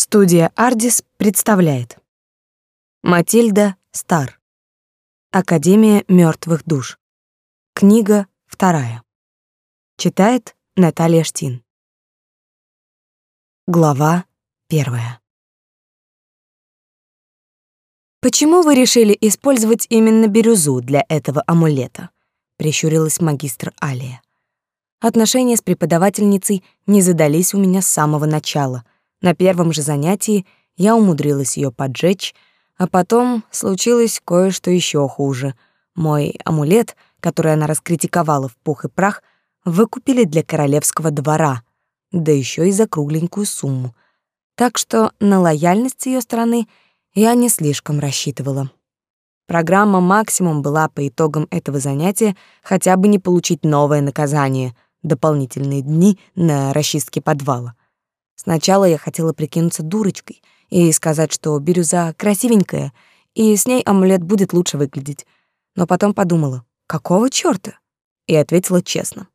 Студия Ардис представляет. Матильда Стар. Академия мертвых душ Книга вторая. Читает Наталья Штин. Глава первая. «Почему вы решили использовать именно бирюзу для этого амулета?» — прищурилась магистр Алия. Отношения с преподавательницей не задались у меня с самого начала — на первом же занятии я умудрилась ее поджечь, а потом случилось кое-что еще хуже. Мой амулет, который она раскритиковала в пух и прах, выкупили для королевского двора, да еще и за кругленькую сумму. Так что на лояльность ее стороны я не слишком рассчитывала. Программа «Максимум» была по итогам этого занятия хотя бы не получить новое наказание — дополнительные дни на расчистке подвала. Сначала я хотела прикинуться дурочкой и сказать, что бирюза красивенькая, и с ней амулет будет лучше выглядеть. Но потом подумала, какого чёрта? И ответила честно.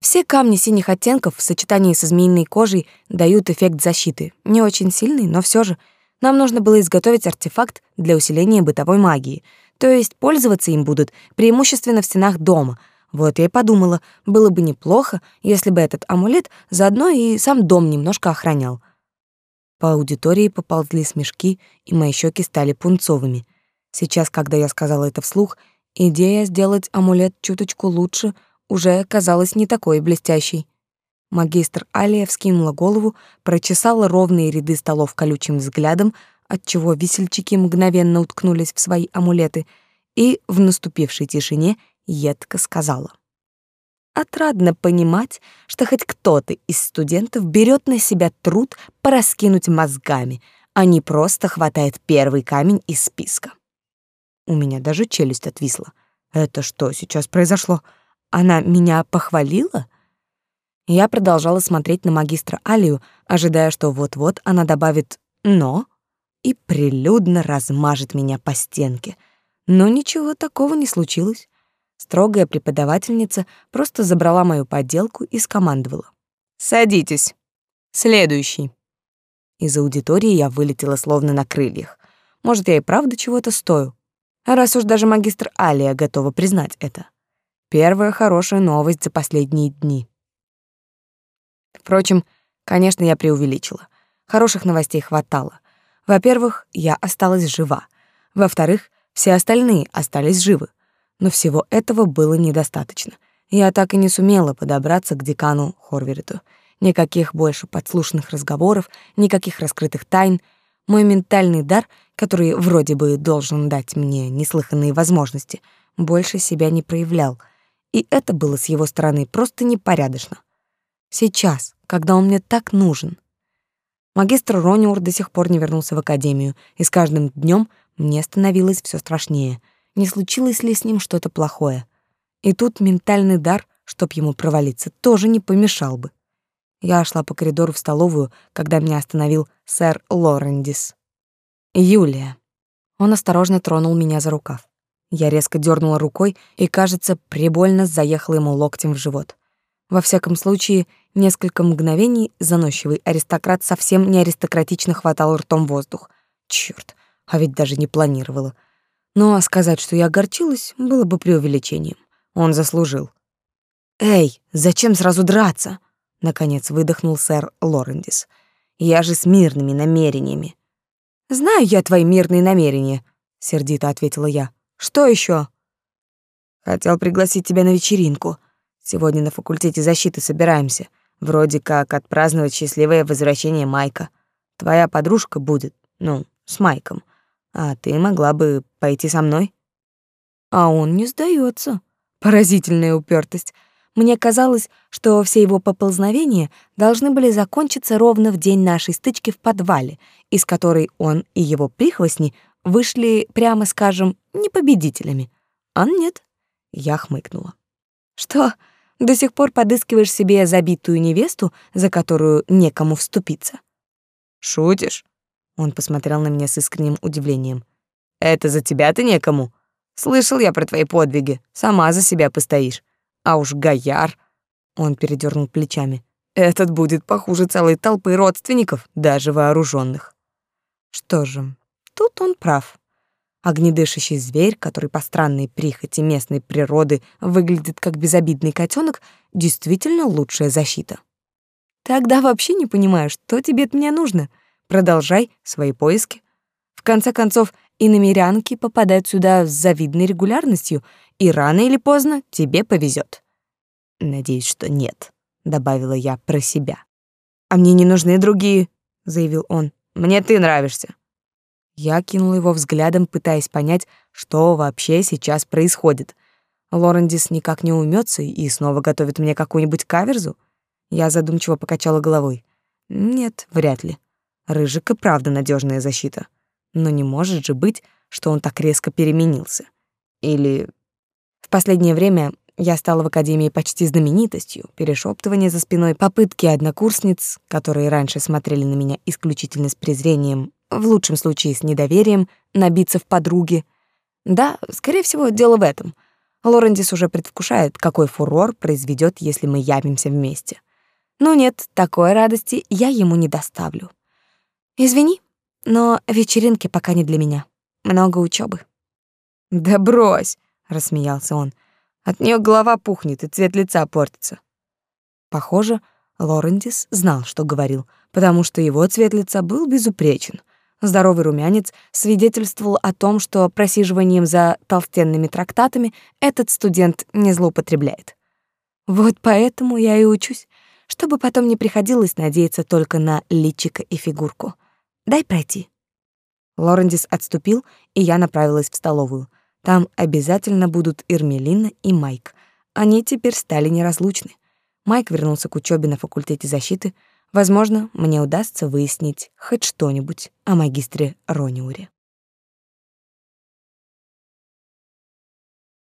Все камни синих оттенков в сочетании со змеиной кожей дают эффект защиты. Не очень сильный, но все же. Нам нужно было изготовить артефакт для усиления бытовой магии. То есть пользоваться им будут преимущественно в стенах дома — вот я и подумала, было бы неплохо, если бы этот амулет заодно и сам дом немножко охранял. По аудитории поползли смешки, и мои щеки стали пунцовыми. Сейчас, когда я сказала это вслух, идея сделать амулет чуточку лучше уже казалась не такой блестящей. Магистр Алия вскинула голову, прочесала ровные ряды столов колючим взглядом, отчего висельчаки мгновенно уткнулись в свои амулеты, и в наступившей тишине едко сказала. Отрадно понимать, что хоть кто-то из студентов берет на себя труд пораскинуть мозгами, а не просто хватает первый камень из списка. У меня даже челюсть отвисла. Это что сейчас произошло? Она меня похвалила? Я продолжала смотреть на магистра Алию, ожидая, что вот-вот она добавит «но» и прилюдно размажет меня по стенке. Но ничего такого не случилось. Строгая преподавательница просто забрала мою подделку и скомандовала. «Садитесь. Следующий». Из аудитории я вылетела словно на крыльях. Может, я и правда чего-то стою. Раз уж даже магистр Алия готова признать это. Первая хорошая новость за последние дни. Впрочем, конечно, я преувеличила. Хороших новостей хватало. Во-первых, я осталась жива. Во-вторых, все остальные остались живы. Но всего этого было недостаточно. Я так и не сумела подобраться к декану Хорвериту. Никаких больше подслушанных разговоров, никаких раскрытых тайн. Мой ментальный дар, который вроде бы должен дать мне неслыханные возможности, больше себя не проявлял. И это было с его стороны просто непорядочно. Сейчас, когда он мне так нужен. Магистр Рониур до сих пор не вернулся в академию, и с каждым днем мне становилось все страшнее — не случилось ли с ним что-то плохое. И тут ментальный дар, чтоб ему провалиться, тоже не помешал бы. Я шла по коридору в столовую, когда меня остановил сэр Лорендис. «Юлия». Он осторожно тронул меня за рукав. Я резко дернула рукой и, кажется, прибольно заехала ему локтем в живот. Во всяком случае, несколько мгновений заносчивый аристократ совсем не аристократично хватал ртом воздух. Чёрт, а ведь даже не планировала. Ну, а сказать, что я огорчилась, было бы преувеличением. Он заслужил. «Эй, зачем сразу драться?» — наконец выдохнул сэр Лорендис. «Я же с мирными намерениями». «Знаю я твои мирные намерения», — сердито ответила я. «Что еще? «Хотел пригласить тебя на вечеринку. Сегодня на факультете защиты собираемся. Вроде как отпраздновать счастливое возвращение Майка. Твоя подружка будет, ну, с Майком. А ты могла бы пойти со мной? А он не сдается. Поразительная упертость. Мне казалось, что все его поползновения должны были закончиться ровно в день нашей стычки в подвале, из которой он и его прихвостни вышли, прямо скажем, не победителями. А нет. Я хмыкнула. Что, до сих пор подыскиваешь себе забитую невесту, за которую некому вступиться? Шутишь? Он посмотрел на меня с искренним удивлением. Это за тебя-то некому. Слышал я про твои подвиги. Сама за себя постоишь. А уж Гояр, он передернул плечами. Этот будет похуже целой толпы родственников, даже вооруженных. Что же, тут он прав. Огнедышащий зверь, который по странной прихоти местной природы выглядит как безобидный котенок, действительно лучшая защита. Тогда вообще не понимаю, что тебе от меня нужно. Продолжай свои поиски. В конце концов, и намерянки попадают сюда с завидной регулярностью, и рано или поздно тебе повезет. Надеюсь, что нет, добавила я про себя. А мне не нужны другие, заявил он. Мне ты нравишься. Я кинула его взглядом, пытаясь понять, что вообще сейчас происходит. Лорендис никак не умется и снова готовит мне какую-нибудь каверзу. Я задумчиво покачала головой. Нет, вряд ли. Рыжик и правда надежная защита. Но не может же быть, что он так резко переменился. Или... В последнее время я стала в академии почти знаменитостью, перешептывание за спиной, попытки однокурсниц, которые раньше смотрели на меня исключительно с презрением, в лучшем случае с недоверием, набиться в подруги. Да, скорее всего, дело в этом. Лорендис уже предвкушает, какой фурор произведет, если мы явимся вместе. Но нет, такой радости я ему не доставлю. Извини, но вечеринки пока не для меня. Много учебы. Да брось, рассмеялся он. От нее голова пухнет и цвет лица портится. Похоже, Лорендис знал, что говорил, потому что его цвет лица был безупречен. Здоровый румянец свидетельствовал о том, что просиживанием за толстенными трактатами этот студент не злоупотребляет. Вот поэтому я и учусь, чтобы потом не приходилось надеяться только на личико и фигурку. Дай пройти. Лорендис отступил, и я направилась в столовую. Там обязательно будут Ирмелина и Майк. Они теперь стали неразлучны. Майк вернулся к учебе на факультете защиты. Возможно, мне удастся выяснить хоть что-нибудь о магистре Рониуре.